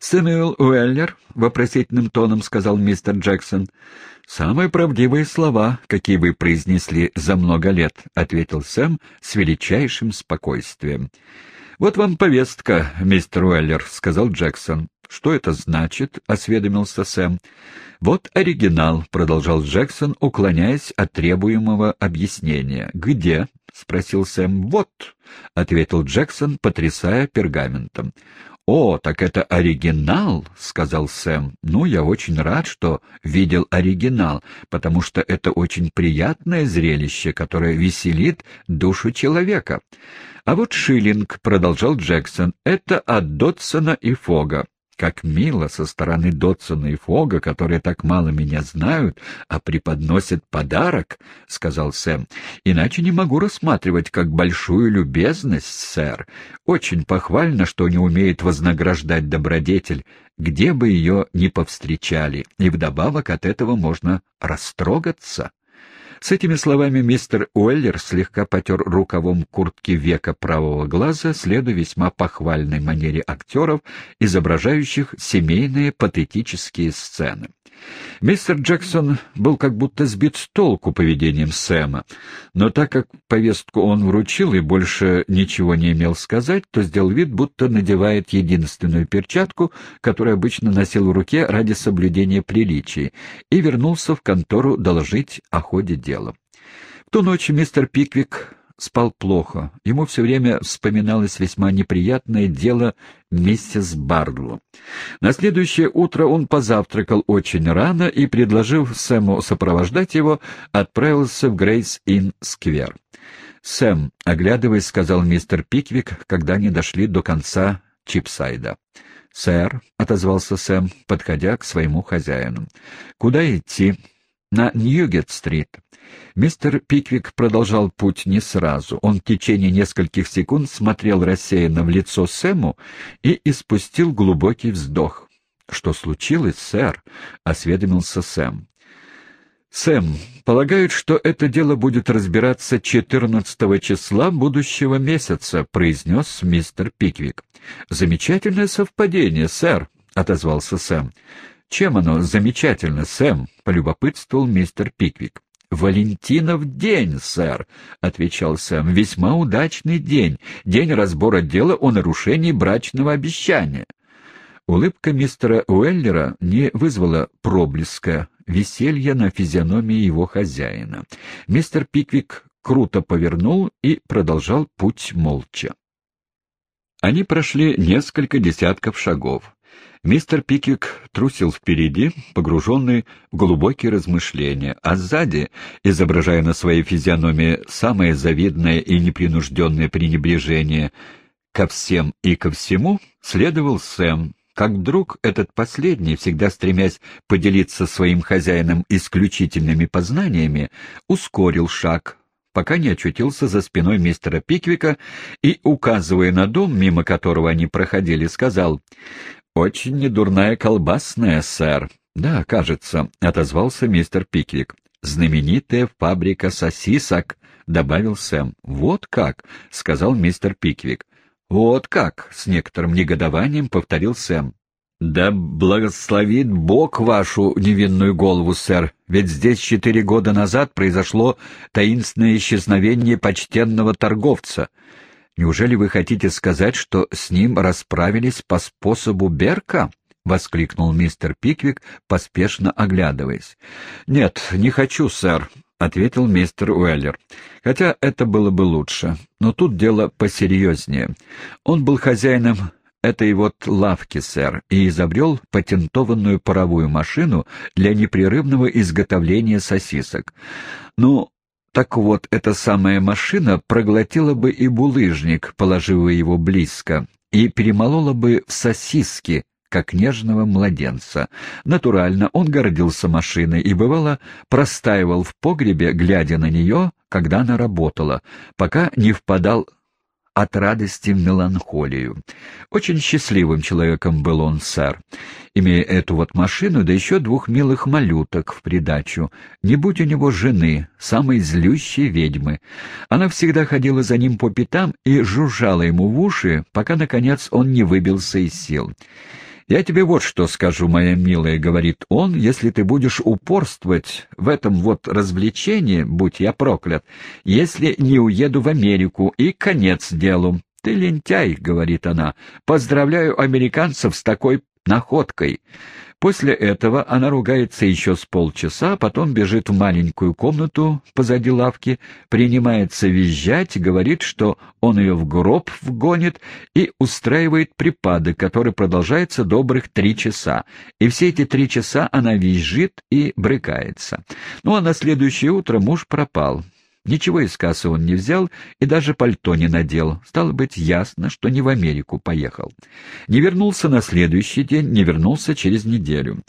«Сэмюэл Уэллер», — вопросительным тоном сказал мистер Джексон. «Самые правдивые слова, какие вы произнесли за много лет», — ответил Сэм с величайшим спокойствием. «Вот вам повестка, мистер Уэллер», — сказал Джексон. «Что это значит?» — осведомился Сэм. «Вот оригинал», — продолжал Джексон, уклоняясь от требуемого объяснения. «Где?» — спросил Сэм. «Вот», — ответил Джексон, потрясая пергаментом. «О, так это оригинал», — сказал Сэм. «Ну, я очень рад, что видел оригинал, потому что это очень приятное зрелище, которое веселит душу человека». «А вот шиллинг», — продолжал Джексон, — «это от Дотсона и Фога. Как мило со стороны Дотсона и Фога, которые так мало меня знают, а преподносят подарок, — сказал Сэм. — Иначе не могу рассматривать как большую любезность, сэр. Очень похвально, что не умеет вознаграждать добродетель, где бы ее ни повстречали, и вдобавок от этого можно растрогаться. С этими словами мистер Уэллер слегка потер рукавом куртки века правого глаза, следуя весьма похвальной манере актеров, изображающих семейные патетические сцены. Мистер Джексон был как будто сбит с толку поведением Сэма, но так как повестку он вручил и больше ничего не имел сказать, то сделал вид, будто надевает единственную перчатку, которую обычно носил в руке ради соблюдения приличий, и вернулся в контору доложить о ходе дела. В ту ночь мистер Пиквик спал плохо. Ему все время вспоминалось весьма неприятное дело миссис Бардло. На следующее утро он позавтракал очень рано и, предложив Сэму сопровождать его, отправился в Грейс-Ин-Сквер. «Сэм», — оглядываясь, сказал мистер Пиквик, когда они дошли до конца Чипсайда. «Сэр», — отозвался Сэм, подходя к своему хозяину. «Куда идти?» «На Ньюгет-стрит». Мистер Пиквик продолжал путь не сразу. Он в течение нескольких секунд смотрел рассеянно в лицо Сэму и испустил глубокий вздох. «Что случилось, сэр?» — осведомился Сэм. «Сэм, полагают, что это дело будет разбираться 14 числа будущего месяца», — произнес мистер Пиквик. «Замечательное совпадение, сэр», — отозвался Сэм. «Чем оно замечательно, Сэм?» — полюбопытствовал мистер Пиквик. «Валентинов день, сэр», — отвечал Сэм. «Весьма удачный день. День разбора дела о нарушении брачного обещания». Улыбка мистера Уэллера не вызвала проблеска веселья на физиономии его хозяина. Мистер Пиквик круто повернул и продолжал путь молча. Они прошли несколько десятков шагов. Мистер Пиквик трусил впереди, погруженный в глубокие размышления, а сзади, изображая на своей физиономии самое завидное и непринужденное пренебрежение ко всем и ко всему, следовал Сэм, как вдруг этот последний, всегда стремясь поделиться своим хозяином исключительными познаниями, ускорил шаг, пока не очутился за спиной мистера Пиквика и, указывая на дом, мимо которого они проходили, сказал «Очень недурная колбасная, сэр». «Да, кажется», — отозвался мистер Пиквик. «Знаменитая фабрика сосисок», — добавил Сэм. «Вот как», — сказал мистер Пиквик. «Вот как», — с некоторым негодованием повторил Сэм. «Да благословит Бог вашу невинную голову, сэр, ведь здесь четыре года назад произошло таинственное исчезновение почтенного торговца. Неужели вы хотите сказать, что с ним расправились по способу Берка? — воскликнул мистер Пиквик, поспешно оглядываясь. — Нет, не хочу, сэр, — ответил мистер Уэллер. Хотя это было бы лучше. Но тут дело посерьезнее. Он был хозяином этой вот лавки, сэр, и изобрел патентованную паровую машину для непрерывного изготовления сосисок. Ну, так вот, эта самая машина проглотила бы и булыжник, положив его близко, и перемолола бы в сосиски, как нежного младенца. Натурально он гордился машиной и, бывало, простаивал в погребе, глядя на нее, когда она работала, пока не впадал от радости в меланхолию. Очень счастливым человеком был он, сэр, имея эту вот машину, да еще двух милых малюток в придачу. Не будь у него жены, самой злющей ведьмы. Она всегда ходила за ним по пятам и жужжала ему в уши, пока, наконец, он не выбился из сил. «Я тебе вот что скажу, моя милая», — говорит он, — «если ты будешь упорствовать в этом вот развлечении, будь я проклят, если не уеду в Америку, и конец делу». «Ты лентяй», — говорит она, — «поздравляю американцев с такой находкой». После этого она ругается еще с полчаса, потом бежит в маленькую комнату позади лавки, принимается визжать, говорит, что он ее в гроб вгонит и устраивает припадок, который продолжается добрых три часа. И все эти три часа она визжит и брыкается. Ну а на следующее утро муж пропал. Ничего из кассы он не взял и даже пальто не надел. Стало быть, ясно, что не в Америку поехал. Не вернулся на следующий день, не вернулся через неделю.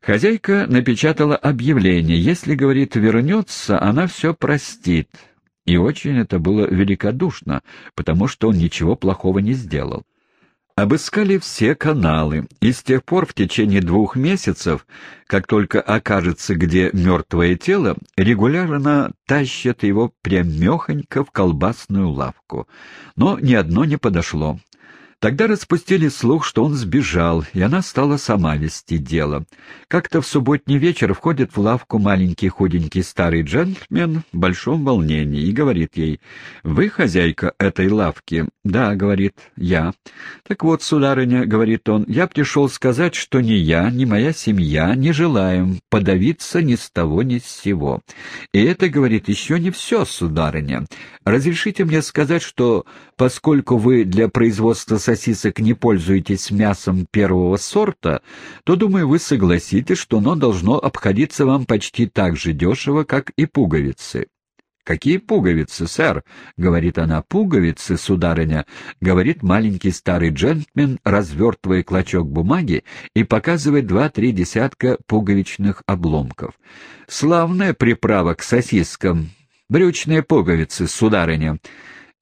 Хозяйка напечатала объявление. Если, говорит, вернется, она все простит. И очень это было великодушно, потому что он ничего плохого не сделал. Обыскали все каналы, и с тех пор в течение двух месяцев, как только окажется где мертвое тело, регулярно тащат его прямехонько в колбасную лавку. Но ни одно не подошло. Тогда распустили слух, что он сбежал, и она стала сама вести дело. Как-то в субботний вечер входит в лавку маленький худенький старый джентльмен в большом волнении и говорит ей, «Вы хозяйка этой лавки?» «Да», — говорит, — «я». «Так вот, сударыня», — говорит он, — «я пришел сказать, что ни я, ни моя семья не желаем подавиться ни с того, ни с сего. И это, — говорит, — еще не все, сударыня. Разрешите мне сказать, что поскольку вы для производства сосисок не пользуетесь мясом первого сорта, то, думаю, вы согласитесь, что оно должно обходиться вам почти так же дешево, как и пуговицы. «Какие пуговицы, сэр?» — говорит она. «Пуговицы, сударыня», — говорит маленький старый джентльмен, развертывая клочок бумаги и показывает два-три десятка пуговичных обломков. «Славная приправа к сосискам. Брючные пуговицы, сударыня».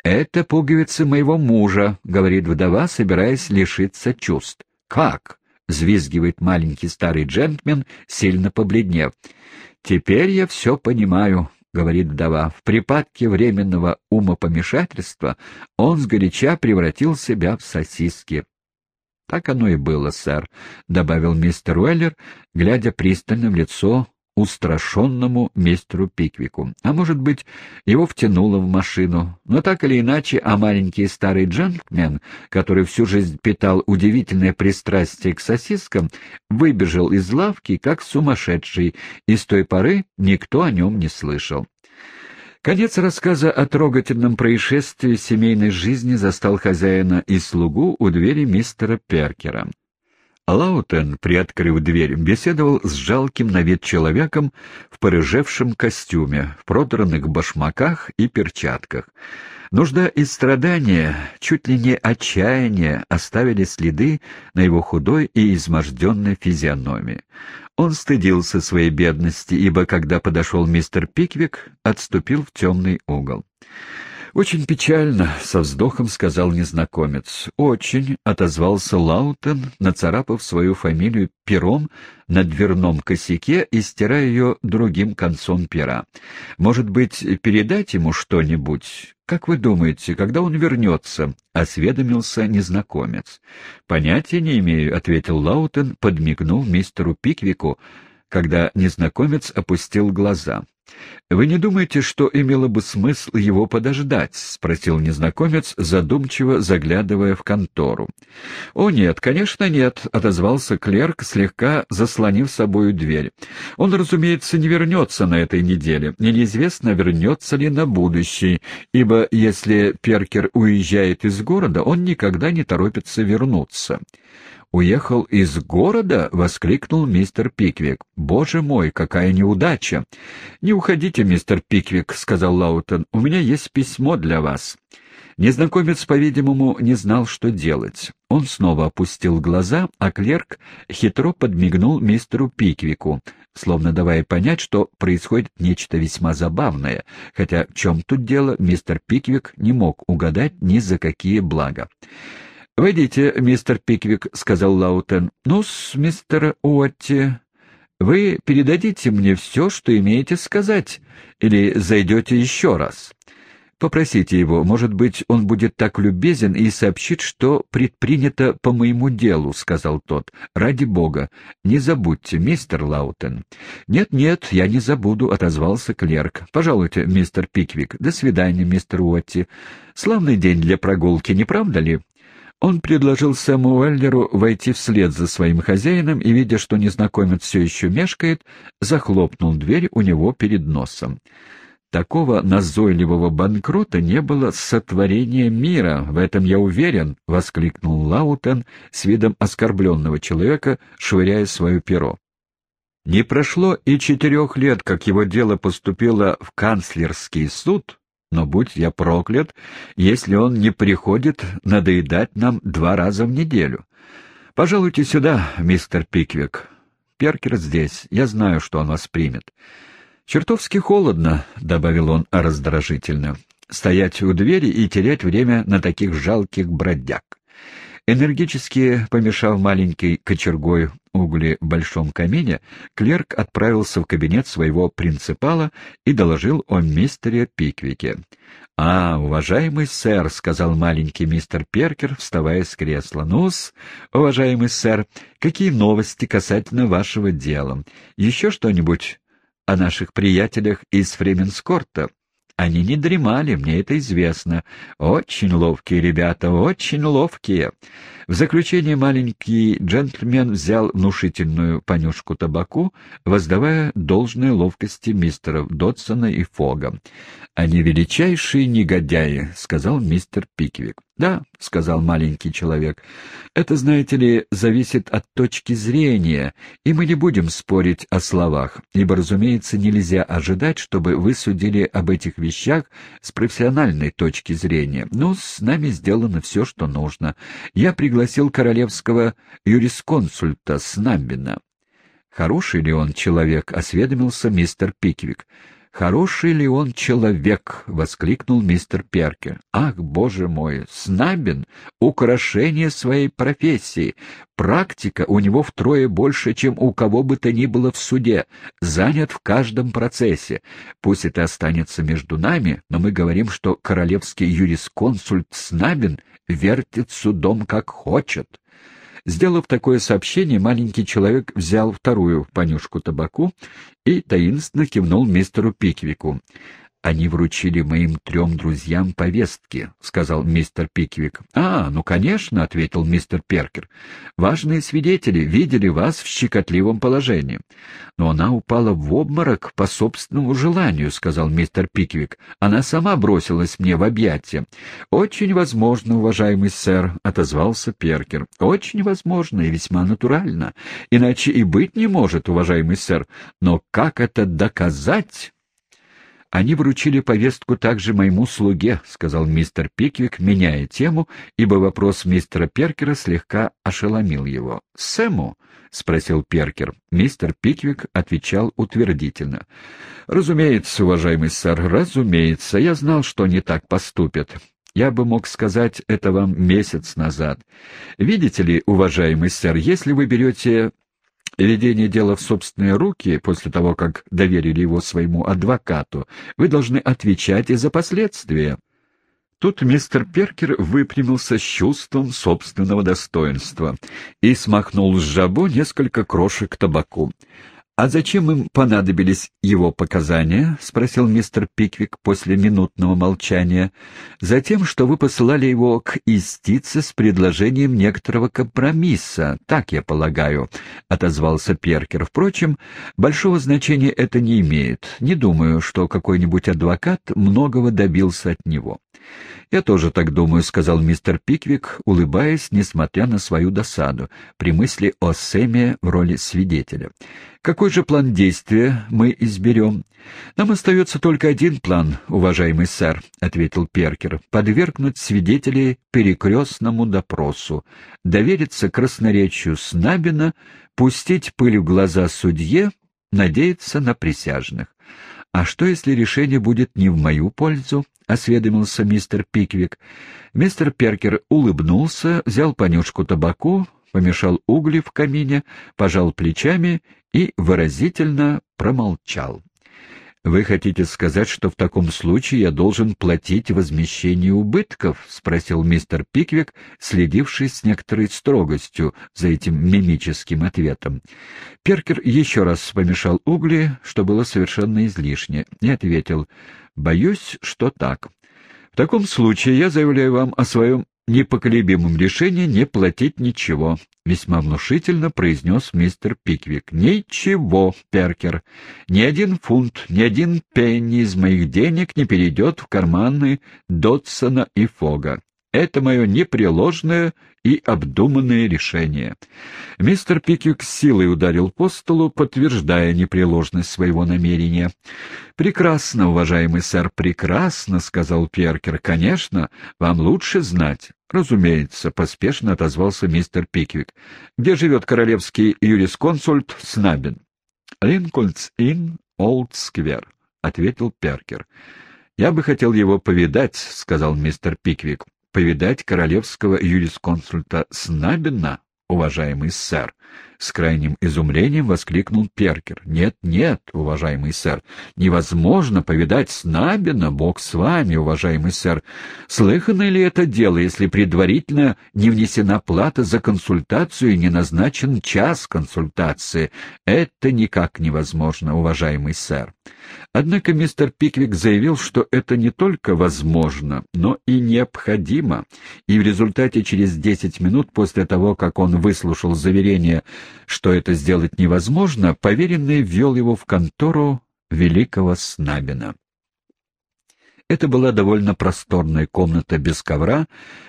«Это пуговицы моего мужа», — говорит вдова, собираясь лишиться чувств. «Как?» — взвизгивает маленький старый джентльмен, сильно побледнев. «Теперь я все понимаю», — говорит вдова. «В припадке временного умопомешательства он сгоряча превратил себя в сосиски». «Так оно и было, сэр», — добавил мистер Уэллер, глядя пристально в лицо устрашенному мистеру Пиквику. А может быть, его втянуло в машину. Но так или иначе, а маленький старый джентльмен, который всю жизнь питал удивительное пристрастие к сосискам, выбежал из лавки как сумасшедший, и с той поры никто о нем не слышал. Конец рассказа о трогательном происшествии семейной жизни застал хозяина и слугу у двери мистера Перкера. Лаутен, приоткрыв дверь, беседовал с жалким на вид человеком в порыжевшем костюме, в продранных башмаках и перчатках. Нужда и страдания, чуть ли не отчаяние, оставили следы на его худой и изможденной физиономии. Он стыдился своей бедности, ибо, когда подошел мистер Пиквик, отступил в темный угол. «Очень печально», — со вздохом сказал незнакомец. «Очень», — отозвался Лаутен, нацарапав свою фамилию пером на дверном косяке и стирая ее другим концом пера. «Может быть, передать ему что-нибудь? Как вы думаете, когда он вернется?» — осведомился незнакомец. «Понятия не имею», — ответил Лаутен, подмигнув мистеру Пиквику, когда незнакомец опустил глаза. «Вы не думаете, что имело бы смысл его подождать?» — спросил незнакомец, задумчиво заглядывая в контору. «О, нет, конечно, нет», — отозвался клерк, слегка заслонив собою дверь. «Он, разумеется, не вернется на этой неделе. Неизвестно, вернется ли на будущий, ибо если Перкер уезжает из города, он никогда не торопится вернуться». «Уехал из города?» — воскликнул мистер Пиквик. «Боже мой, какая неудача!» «Не уходите, мистер Пиквик», — сказал Лаутон. «У меня есть письмо для вас». Незнакомец, по-видимому, не знал, что делать. Он снова опустил глаза, а клерк хитро подмигнул мистеру Пиквику, словно давая понять, что происходит нечто весьма забавное, хотя в чем тут дело, мистер Пиквик не мог угадать ни за какие блага. «Войдите, мистер Пиквик», — сказал Лаутен. «Ну-с, мистер Уотти, вы передадите мне все, что имеете сказать, или зайдете еще раз?» Попросите его, может быть, он будет так любезен и сообщит, что предпринято по моему делу, — сказал тот. — Ради бога, не забудьте, мистер Лаутен. Нет, — Нет-нет, я не забуду, — отозвался клерк. — Пожалуйте, мистер Пиквик. До свидания, мистер Уотти. Славный день для прогулки, не правда ли? Он предложил Сэму Уэллеру войти вслед за своим хозяином и, видя, что незнакомец все еще мешкает, захлопнул дверь у него перед носом. Такого назойливого банкрота не было сотворения мира, в этом я уверен, — воскликнул Лаутен с видом оскорбленного человека, швыряя свое перо. Не прошло и четырех лет, как его дело поступило в канцлерский суд, но будь я проклят, если он не приходит надоедать нам два раза в неделю. Пожалуйте сюда, мистер Пиквик. Перкер здесь, я знаю, что он вас примет. «Чертовски холодно», — добавил он раздражительно, — «стоять у двери и терять время на таких жалких бродяг». Энергически помешав маленькой кочергой угли в большом камине, клерк отправился в кабинет своего принципала и доложил о мистере Пиквике. «А, уважаемый сэр», — сказал маленький мистер Перкер, вставая с кресла. «Ну-с, уважаемый сэр, какие новости касательно вашего дела? Еще что-нибудь о наших приятелях из Фременскорта. Они не дремали, мне это известно. Очень ловкие ребята, очень ловкие. В заключение маленький джентльмен взял внушительную понюшку табаку, воздавая должное ловкости мистеров Дотсона и Фога. «Они величайшие негодяи», — сказал мистер Пиквик. «Да», — сказал маленький человек, — «это, знаете ли, зависит от точки зрения, и мы не будем спорить о словах, ибо, разумеется, нельзя ожидать, чтобы вы судили об этих вещах с профессиональной точки зрения. Но с нами сделано все, что нужно. Я пригласил королевского юрисконсульта Снамбина». «Хороший ли он человек?» — осведомился мистер Пиквик. «Хороший ли он человек?» — воскликнул мистер Перкер. «Ах, боже мой! Снабин — украшение своей профессии. Практика у него втрое больше, чем у кого бы то ни было в суде. Занят в каждом процессе. Пусть это останется между нами, но мы говорим, что королевский юрисконсульт Снабин вертит судом как хочет». Сделав такое сообщение, маленький человек взял вторую понюшку табаку и таинственно кивнул мистеру Пиквику. «Они вручили моим трем друзьям повестки», — сказал мистер Пиквик. «А, ну, конечно», — ответил мистер Перкер. «Важные свидетели видели вас в щекотливом положении». «Но она упала в обморок по собственному желанию», — сказал мистер Пиквик. «Она сама бросилась мне в объятия». «Очень возможно, уважаемый сэр», — отозвался Перкер. «Очень возможно и весьма натурально. Иначе и быть не может, уважаемый сэр. Но как это доказать?» «Они вручили повестку также моему слуге», — сказал мистер Пиквик, меняя тему, ибо вопрос мистера Перкера слегка ошеломил его. «Сэму?» — спросил Перкер. Мистер Пиквик отвечал утвердительно. «Разумеется, уважаемый сэр, разумеется. Я знал, что они так поступят. Я бы мог сказать это вам месяц назад. Видите ли, уважаемый сэр, если вы берете ведение дела в собственные руки после того, как доверили его своему адвокату, вы должны отвечать и за последствия. Тут мистер Перкер выпрямился с чувством собственного достоинства и смахнул с жабо несколько крошек табаку. «А зачем им понадобились его показания?» — спросил мистер Пиквик после минутного молчания. «Затем, что вы посылали его к истице с предложением некоторого компромисса, так я полагаю», — отозвался Перкер. «Впрочем, большого значения это не имеет. Не думаю, что какой-нибудь адвокат многого добился от него». «Я тоже так думаю», — сказал мистер Пиквик, улыбаясь, несмотря на свою досаду, при мысли о Сэме в роли свидетеля. «Какой же план действия мы изберем?» «Нам остается только один план, уважаемый сэр», — ответил Перкер, — «подвергнуть свидетелей перекрестному допросу, довериться красноречию Снабина, пустить пыль в глаза судье, надеяться на присяжных. А что, если решение будет не в мою пользу?» — осведомился мистер Пиквик. Мистер Перкер улыбнулся, взял понюшку табаку, помешал угли в камине, пожал плечами и выразительно промолчал. «Вы хотите сказать, что в таком случае я должен платить возмещение убытков?» — спросил мистер Пиквик, следивший с некоторой строгостью за этим мимическим ответом. Перкер еще раз помешал угли, что было совершенно излишне, и ответил «Боюсь, что так. В таком случае я заявляю вам о своем непоколебимом решении не платить ничего, — весьма внушительно произнес мистер Пиквик. — Ничего, Перкер. Ни один фунт, ни один пенни из моих денег не перейдет в карманы Дотсона и Фога. Это мое непреложное и обдуманное решение. Мистер Пиквик с силой ударил по столу, подтверждая непреложность своего намерения. «Прекрасно, уважаемый сэр, прекрасно», — сказал Перкер. «Конечно, вам лучше знать». «Разумеется», — поспешно отозвался мистер Пиквик. «Где живет королевский юрисконсульт Снабин?» «Линкольнс-Инн, Олд-Сквер», — ответил Перкер. «Я бы хотел его повидать», — сказал мистер Пиквик повидать королевского юрисконсульта Снабина, уважаемый сэр? — с крайним изумлением воскликнул Перкер. — Нет, нет, уважаемый сэр, невозможно повидать Снабина, бог с вами, уважаемый сэр. Слыхано ли это дело, если предварительно не внесена плата за консультацию и не назначен час консультации? Это никак невозможно, уважаемый сэр. Однако мистер Пиквик заявил, что это не только возможно, но и необходимо, и в результате через десять минут после того, как он выслушал заверение что это сделать невозможно, поверенный ввел его в контору великого Снабина. Это была довольно просторная комната без ковра,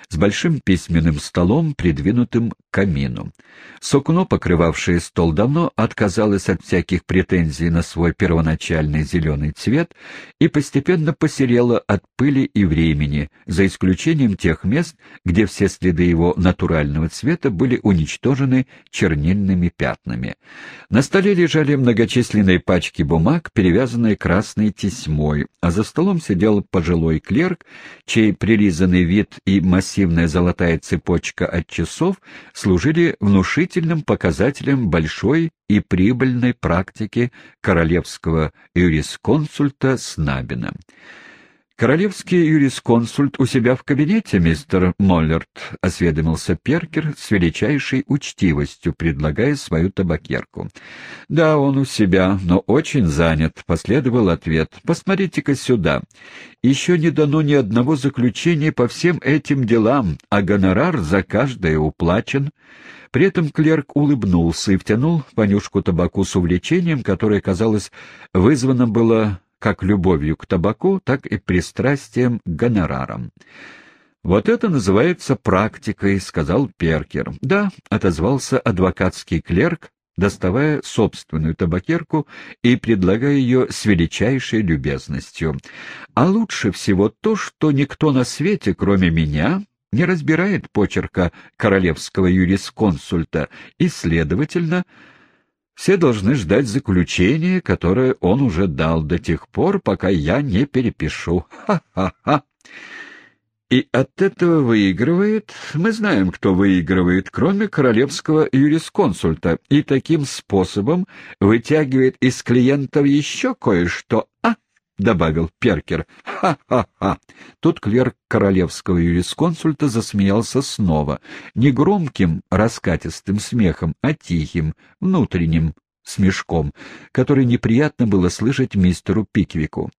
с большим письменным столом, придвинутым к камину. Сукно, покрывавшее стол, давно отказалось от всяких претензий на свой первоначальный зеленый цвет и постепенно посерело от пыли и времени, за исключением тех мест, где все следы его натурального цвета были уничтожены чернильными пятнами. На столе лежали многочисленные пачки бумаг, перевязанные красной тесьмой, а за столом сидел пожилой клерк, чей прилизанный вид и массив массивная золотая цепочка от часов служили внушительным показателем большой и прибыльной практики королевского юрисконсульта Снабина. «Королевский юрисконсульт у себя в кабинете, мистер Моллерт», — осведомился Перкер с величайшей учтивостью, предлагая свою табакерку. «Да, он у себя, но очень занят», — последовал ответ. «Посмотрите-ка сюда. Еще не дано ни одного заключения по всем этим делам, а гонорар за каждое уплачен». При этом клерк улыбнулся и втянул понюшку табаку с увлечением, которое, казалось, вызвано было как любовью к табаку, так и пристрастием к гонорарам. «Вот это называется практикой», — сказал Перкер. «Да», — отозвался адвокатский клерк, доставая собственную табакерку и предлагая ее с величайшей любезностью. «А лучше всего то, что никто на свете, кроме меня, не разбирает почерка королевского юрисконсульта и, следовательно, все должны ждать заключения, которое он уже дал до тех пор, пока я не перепишу. Ха-ха-ха! И от этого выигрывает, мы знаем, кто выигрывает, кроме королевского юрисконсульта, и таким способом вытягивает из клиентов еще кое-что. А? — добавил Перкер. «Ха-ха-ха!» Тут клерк королевского юрисконсульта засмеялся снова, не громким раскатистым смехом, а тихим, внутренним смешком, который неприятно было слышать мистеру Пиквику.